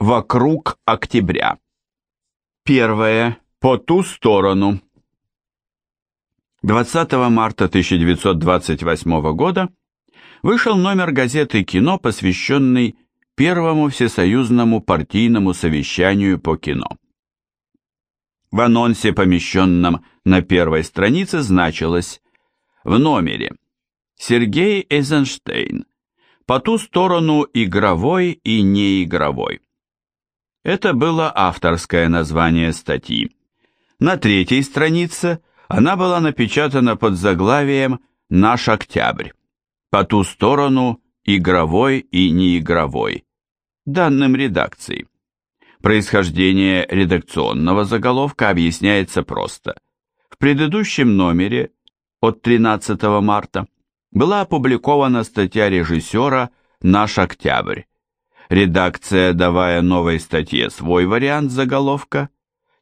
Вокруг октября. Первое. По ту сторону. 20 марта 1928 года вышел номер газеты «Кино», посвященный Первому всесоюзному партийному совещанию по кино. В анонсе, помещенном на первой странице, значилось «В номере Сергей Эйзенштейн, по ту сторону игровой и неигровой». Это было авторское название статьи. На третьей странице она была напечатана под заглавием «Наш октябрь». По ту сторону игровой и неигровой. Данным редакции. Происхождение редакционного заголовка объясняется просто. В предыдущем номере от 13 марта была опубликована статья режиссера «Наш октябрь». Редакция, давая новой статье свой вариант заголовка,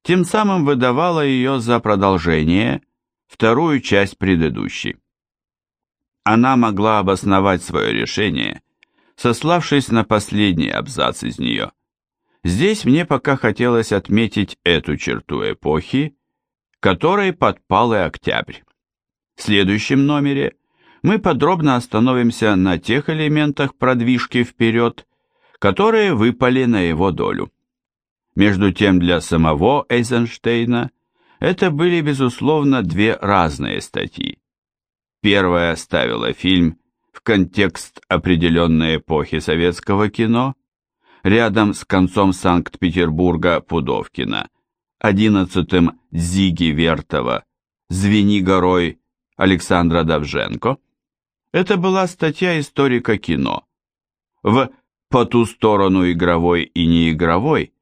тем самым выдавала ее за продолжение, вторую часть предыдущей. Она могла обосновать свое решение, сославшись на последний абзац из нее. Здесь мне пока хотелось отметить эту черту эпохи, которой подпал и октябрь. В следующем номере мы подробно остановимся на тех элементах продвижки вперед, которые выпали на его долю. Между тем для самого Эйзенштейна это были, безусловно, две разные статьи. Первая ставила фильм в контекст определенной эпохи советского кино, рядом с концом Санкт-Петербурга Пудовкина, одиннадцатым Зиги Вертова, «Звени горой» Александра Давженко. Это была статья историка кино. В «По ту сторону игровой и неигровой»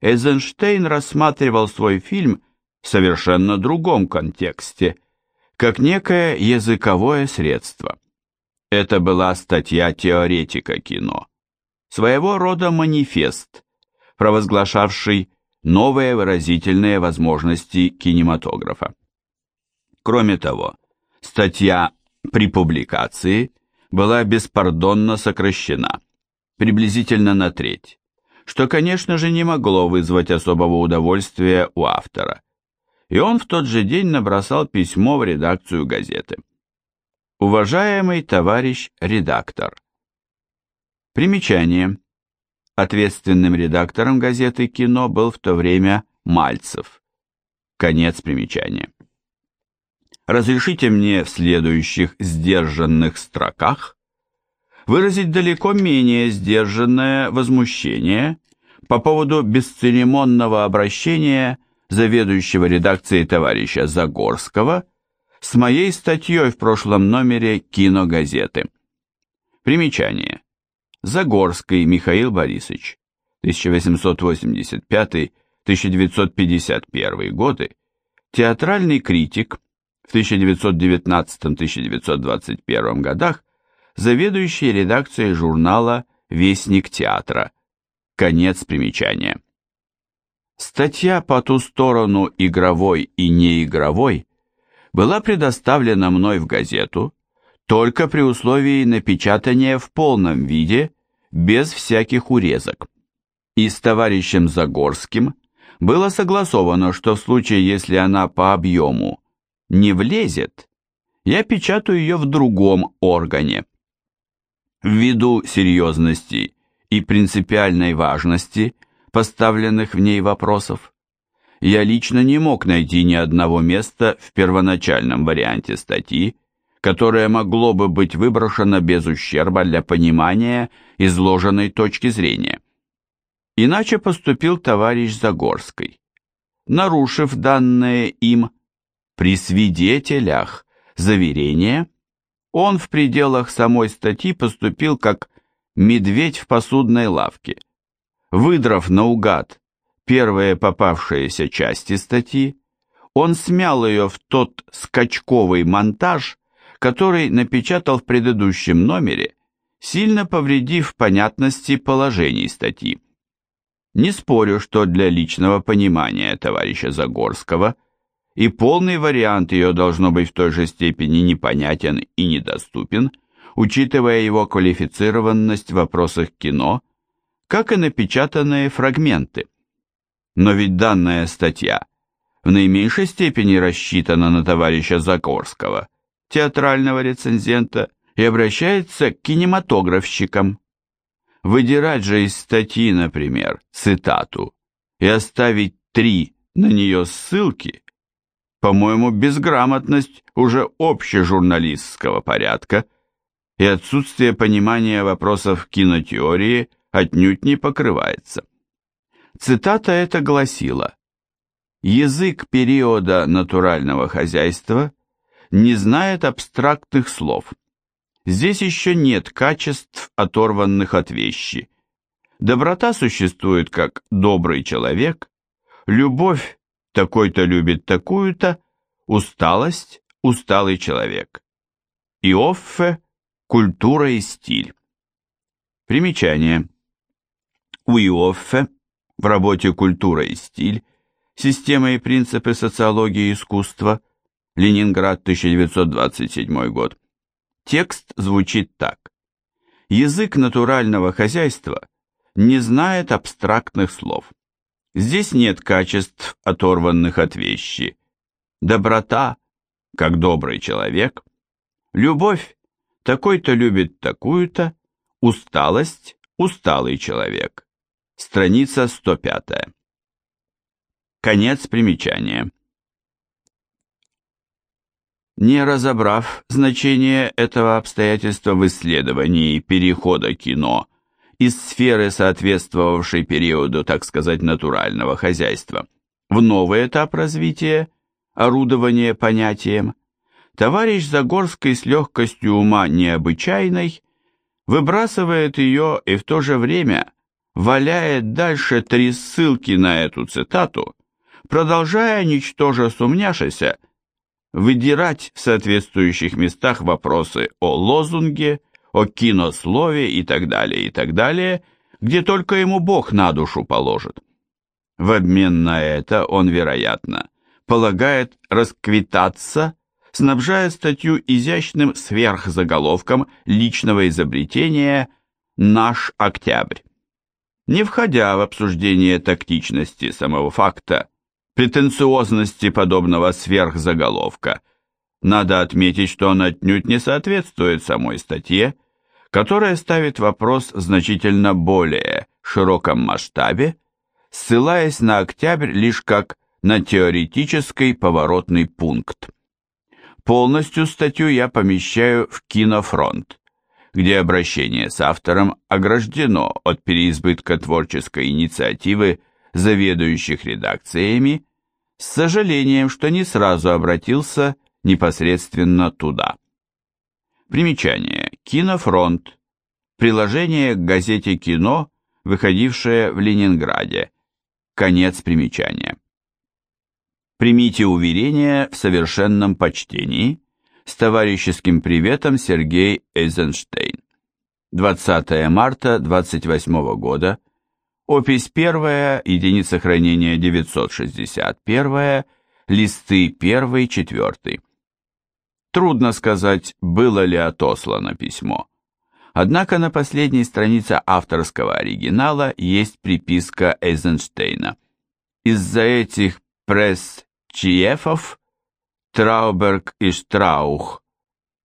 Эйзенштейн рассматривал свой фильм в совершенно другом контексте, как некое языковое средство. Это была статья теоретика кино, своего рода манифест, провозглашавший новые выразительные возможности кинематографа. Кроме того, статья при публикации была беспардонно сокращена, приблизительно на треть что, конечно же, не могло вызвать особого удовольствия у автора. И он в тот же день набросал письмо в редакцию газеты. Уважаемый товарищ редактор. Примечание. Ответственным редактором газеты «Кино» был в то время Мальцев. Конец примечания. Разрешите мне в следующих сдержанных строках выразить далеко менее сдержанное возмущение по поводу бесцеремонного обращения заведующего редакцией товарища Загорского с моей статьей в прошлом номере киногазеты. Примечание. Загорский Михаил Борисович, 1885-1951 годы, театральный критик, в 1919-1921 годах заведующий редакцией журнала «Вестник театра». Конец примечания. Статья по ту сторону игровой и неигровой была предоставлена мной в газету только при условии напечатания в полном виде, без всяких урезок. И с товарищем Загорским было согласовано, что в случае, если она по объему не влезет, я печатаю ее в другом органе. Ввиду серьезности и принципиальной важности поставленных в ней вопросов, я лично не мог найти ни одного места в первоначальном варианте статьи, которое могло бы быть выброшено без ущерба для понимания изложенной точки зрения. Иначе поступил товарищ Загорский, нарушив данное им при свидетелях заверение он в пределах самой статьи поступил как медведь в посудной лавке. Выдрав наугад первые попавшиеся части статьи, он смял ее в тот скачковый монтаж, который напечатал в предыдущем номере, сильно повредив понятности положений статьи. Не спорю, что для личного понимания товарища Загорского и полный вариант ее должно быть в той же степени непонятен и недоступен, учитывая его квалифицированность в вопросах кино, как и напечатанные фрагменты. Но ведь данная статья в наименьшей степени рассчитана на товарища Загорского, театрального рецензента, и обращается к кинематографщикам. Выдирать же из статьи, например, цитату и оставить три на нее ссылки, по-моему, безграмотность уже общежурналистского порядка и отсутствие понимания вопросов кинотеории отнюдь не покрывается. Цитата эта гласила «Язык периода натурального хозяйства не знает абстрактных слов. Здесь еще нет качеств, оторванных от вещи. Доброта существует как добрый человек, любовь такой-то любит такую-то, усталость – усталый человек. Иоффе – культура и стиль. Примечание. У Иоффе в работе «Культура и стиль. Система и принципы социологии искусства», Ленинград, 1927 год. Текст звучит так. Язык натурального хозяйства не знает абстрактных слов. Здесь нет качеств, оторванных от вещи. Доброта, как добрый человек. Любовь, такой-то любит такую-то. Усталость, усталый человек. Страница 105. Конец примечания. Не разобрав значение этого обстоятельства в исследовании перехода кино из сферы, соответствовавшей периоду, так сказать, натурального хозяйства, в новый этап развития, орудования понятием, товарищ Загорский с легкостью ума необычайной выбрасывает ее и в то же время валяет дальше три ссылки на эту цитату, продолжая, ничтоже сумняшися, выдирать в соответствующих местах вопросы о лозунге, о кинослове и так далее, и так далее, где только ему Бог на душу положит. В обмен на это он, вероятно, полагает расквитаться, снабжая статью изящным сверхзаголовком личного изобретения «Наш Октябрь». Не входя в обсуждение тактичности самого факта, претенциозности подобного сверхзаголовка. Надо отметить, что он отнюдь не соответствует самой статье, которая ставит вопрос значительно более широком масштабе, ссылаясь на октябрь лишь как на теоретический поворотный пункт. Полностью статью я помещаю в кинофронт, где обращение с автором ограждено от переизбытка творческой инициативы заведующих редакциями, с сожалением, что не сразу обратился непосредственно туда. Примечание. Кинофронт. Приложение к газете «Кино», выходившее в Ленинграде. Конец примечания. Примите уверение в совершенном почтении. С товарищеским приветом Сергей Эйзенштейн. 20 марта 28 года. Опись первая, единица хранения 961, листы 1-4. Трудно сказать, было ли отослано письмо. Однако на последней странице авторского оригинала есть приписка Эйзенштейна. Из-за этих пресс-чиефов Трауберг и Штраух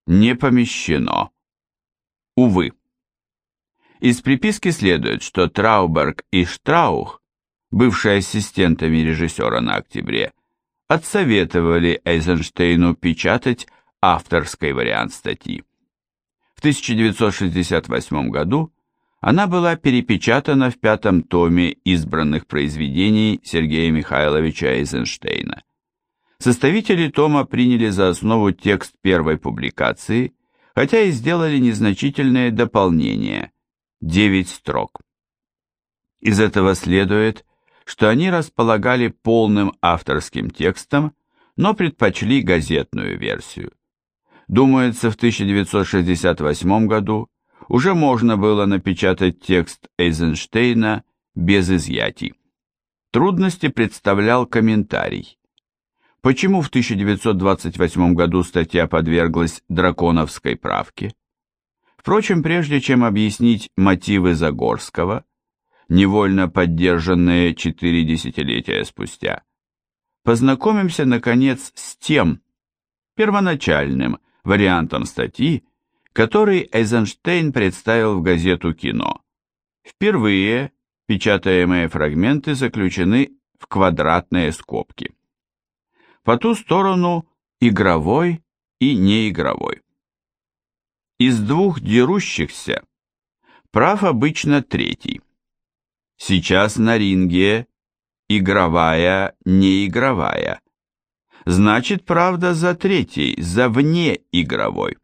не помещено. Увы. Из приписки следует, что Трауберг и Штраух, бывшие ассистентами режиссера на октябре, отсоветовали Эйзенштейну печатать авторский вариант статьи. В 1968 году она была перепечатана в пятом томе избранных произведений Сергея Михайловича Эйзенштейна. Составители тома приняли за основу текст первой публикации, хотя и сделали незначительные дополнения – 9 строк. Из этого следует, что они располагали полным авторским текстом, но предпочли газетную версию. Думается, в 1968 году уже можно было напечатать текст Эйзенштейна без изъятий. Трудности представлял комментарий. Почему в 1928 году статья подверглась драконовской правке? Впрочем, прежде чем объяснить мотивы Загорского, невольно поддержанные четыре десятилетия спустя, познакомимся, наконец, с тем первоначальным вариантом статьи, который Эйзенштейн представил в газету «Кино». Впервые печатаемые фрагменты заключены в квадратные скобки. По ту сторону игровой и неигровой. Из двух дерущихся прав обычно третий. Сейчас на ринге игровая, неигровая. Значит, правда за третий, за внеигровой.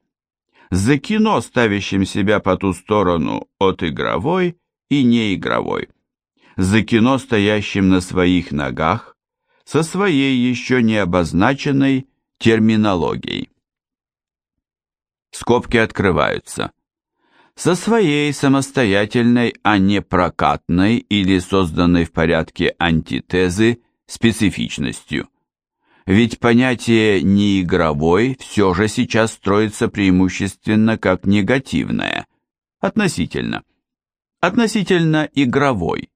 За кино, ставящим себя по ту сторону от игровой и неигровой. За кино, стоящим на своих ногах, со своей еще не обозначенной терминологией. Скобки открываются. Со своей самостоятельной, а не прокатной или созданной в порядке антитезы специфичностью. Ведь понятие «неигровой» все же сейчас строится преимущественно как негативное, относительно. Относительно игровой.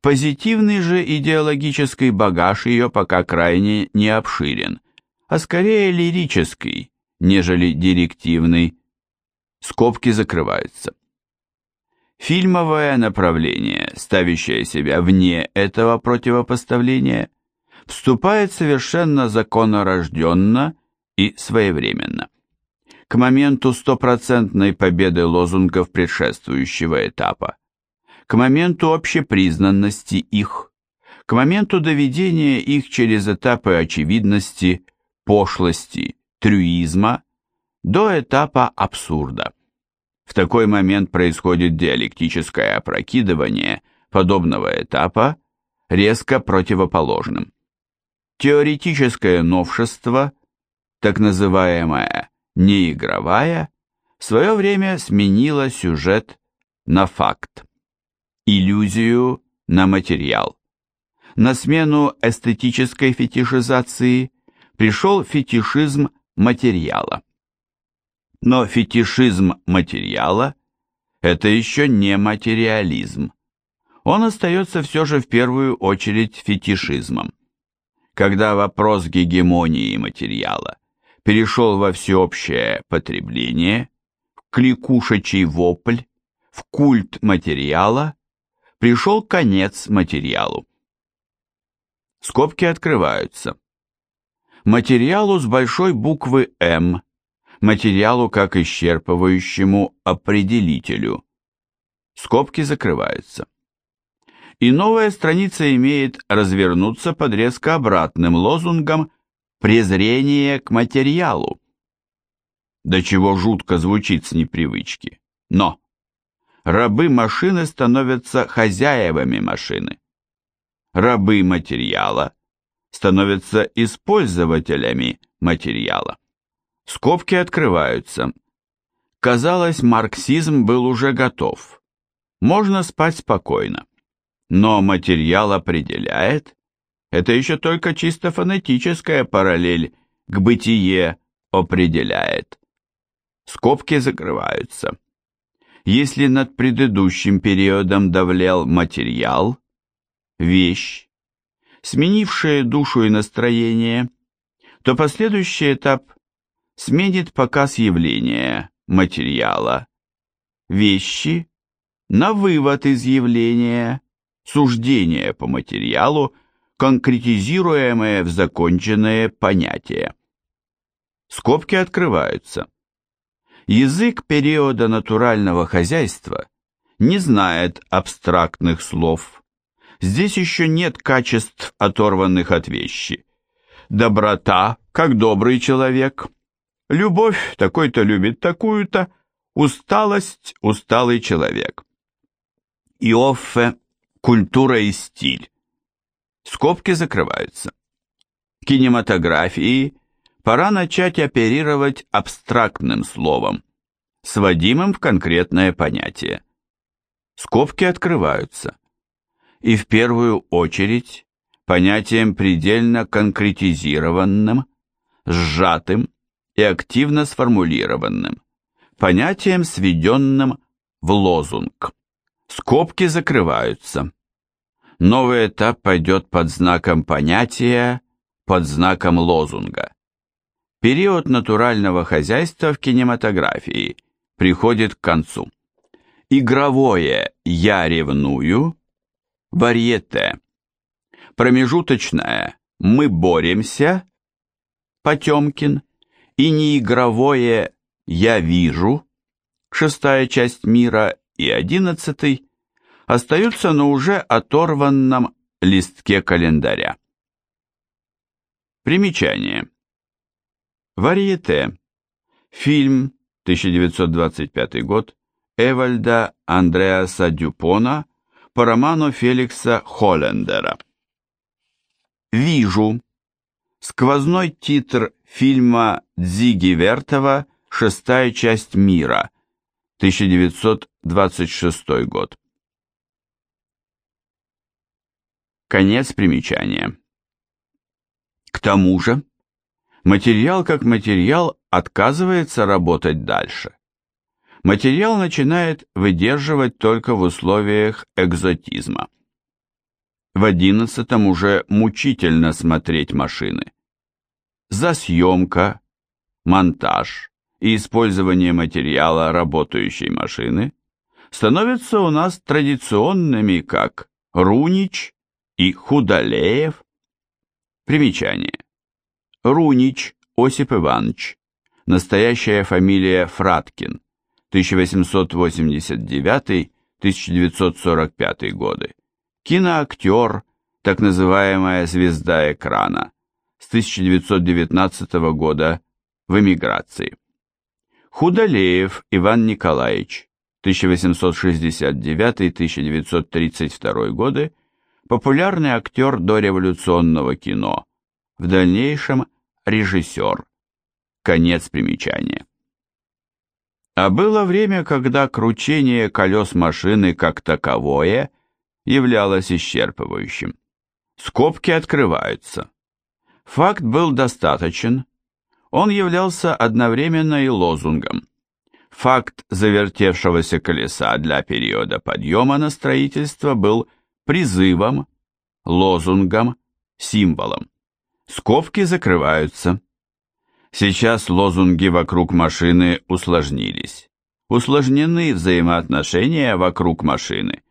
Позитивный же идеологический багаж ее пока крайне не обширен, а скорее лирический, нежели директивный. Скобки закрываются. Фильмовое направление, ставящее себя вне этого противопоставления, вступает совершенно законорожденно и своевременно. К моменту стопроцентной победы лозунгов предшествующего этапа, к моменту общепризнанности их, к моменту доведения их через этапы очевидности, пошлости, трюизма до этапа абсурда. В такой момент происходит диалектическое опрокидывание подобного этапа резко противоположным. Теоретическое новшество, так называемая неигровая, в свое время сменило сюжет на факт, иллюзию на материал. На смену эстетической фетишизации пришел фетишизм материала. Но фетишизм материала – это еще не материализм. Он остается все же в первую очередь фетишизмом. Когда вопрос гегемонии материала перешел во всеобщее потребление, в кликушечий вопль, в культ материала, пришел конец материалу. Скобки открываются материалу с большой буквы «М», материалу как исчерпывающему определителю. Скобки закрываются. И новая страница имеет развернуться под резко обратным лозунгом «презрение к материалу». До чего жутко звучит с непривычки. Но рабы машины становятся хозяевами машины. Рабы материала становятся использователями материала. Скобки открываются. Казалось, марксизм был уже готов. Можно спать спокойно. Но материал определяет. Это еще только чисто фонетическая параллель к бытие определяет. Скобки закрываются. Если над предыдущим периодом давлял материал, вещь, сменившее душу и настроение, то последующий этап сменит показ явления, материала, вещи на вывод из явления, суждение по материалу, конкретизируемое в законченное понятие. Скобки открываются. Язык периода натурального хозяйства не знает абстрактных слов, Здесь еще нет качеств, оторванных от вещи. Доброта, как добрый человек. Любовь, такой-то любит такую-то. Усталость, усталый человек. Иоффе, культура и стиль. Скобки закрываются. Кинематографии пора начать оперировать абстрактным словом, сводимым в конкретное понятие. Скобки открываются и в первую очередь понятием предельно конкретизированным, сжатым и активно сформулированным, понятием, сведенным в лозунг. Скобки закрываются. Новый этап пойдет под знаком понятия, под знаком лозунга. Период натурального хозяйства в кинематографии приходит к концу. Игровое «я ревную», варьете. Промежуточное «мы боремся», Потемкин, и неигровое «я вижу», шестая часть мира и одиннадцатый, остаются на уже оторванном листке календаря. Примечание. Варьете. Фильм 1925 год Эвальда Андреаса Дюпона по роману Феликса Холлендера. «Вижу». Сквозной титр фильма Дзиги Вертова «Шестая часть мира», 1926 год. Конец примечания. К тому же, материал как материал отказывается работать дальше. Материал начинает выдерживать только в условиях экзотизма. В одиннадцатом уже мучительно смотреть машины. Засъемка, монтаж и использование материала работающей машины становятся у нас традиционными, как Рунич и Худалеев. Примечание. Рунич Осип Иванович. Настоящая фамилия Фраткин. 1889-1945 годы. Киноактер, так называемая звезда экрана. С 1919 года в эмиграции. Худалеев Иван Николаевич. 1869-1932 годы популярный актер дореволюционного кино, в дальнейшем режиссер. Конец примечания. А было время, когда кручение колес машины как таковое являлось исчерпывающим. Скобки открываются. Факт был достаточен. Он являлся одновременно и лозунгом. Факт завертевшегося колеса для периода подъема на строительство был призывом, лозунгом, символом. Скобки закрываются. Сейчас лозунги вокруг машины усложнились. Усложнены взаимоотношения вокруг машины.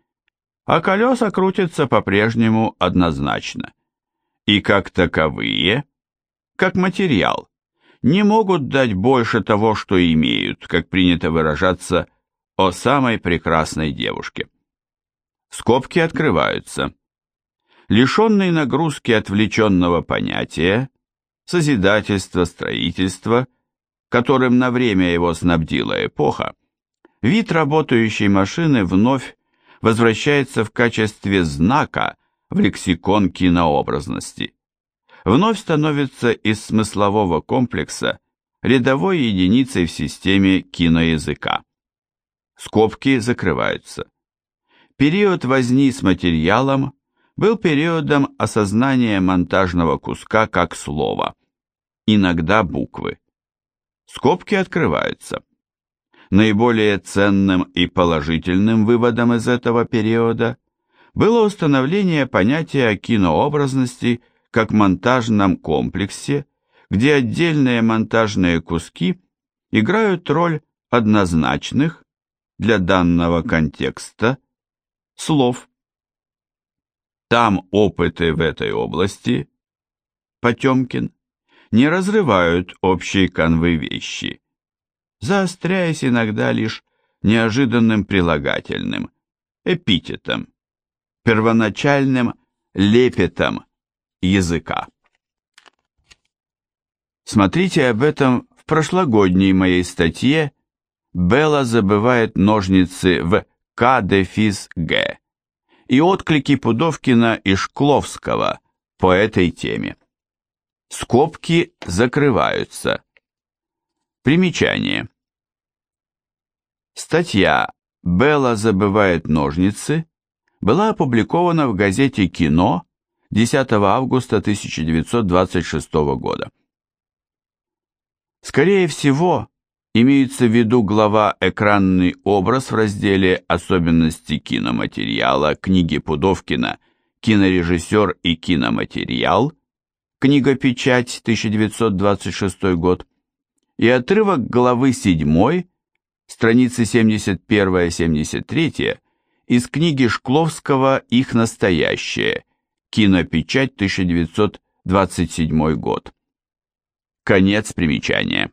А колеса крутятся по-прежнему однозначно. И как таковые, как материал, не могут дать больше того, что имеют, как принято выражаться о самой прекрасной девушке. Скобки открываются. Лишенный нагрузки отвлеченного понятия, созидательство, строительство, которым на время его снабдила эпоха, вид работающей машины вновь возвращается в качестве знака в лексикон кинообразности. Вновь становится из смыслового комплекса рядовой единицей в системе киноязыка. Скобки закрываются. Период возни с материалом был периодом осознания монтажного куска как слова, иногда буквы. Скобки открываются. Наиболее ценным и положительным выводом из этого периода было установление понятия о кинообразности как монтажном комплексе, где отдельные монтажные куски играют роль однозначных для данного контекста слов. Там опыты в этой области, Потемкин, не разрывают общей канвы вещи, заостряясь иногда лишь неожиданным прилагательным, эпитетом, первоначальным лепетом языка. Смотрите об этом в прошлогодней моей статье «Белла забывает ножницы в К-дефис Г» и отклики Пудовкина и Шкловского по этой теме. Скобки закрываются. Примечание. Статья «Белла забывает ножницы» была опубликована в газете «Кино» 10 августа 1926 года. Скорее всего, Имеется в виду глава «Экранный образ» в разделе «Особенности киноматериала» книги Пудовкина «Кинорежиссер и киноматериал», книга «Печать», 1926 год, и отрывок главы 7, страницы 71-73 из книги Шкловского «Их настоящее», кинопечать, 1927 год. Конец примечания.